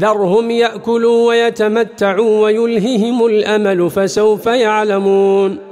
ذرهم يأكلوا ويتمتعوا ويلههم الأمل فسوف يعلمون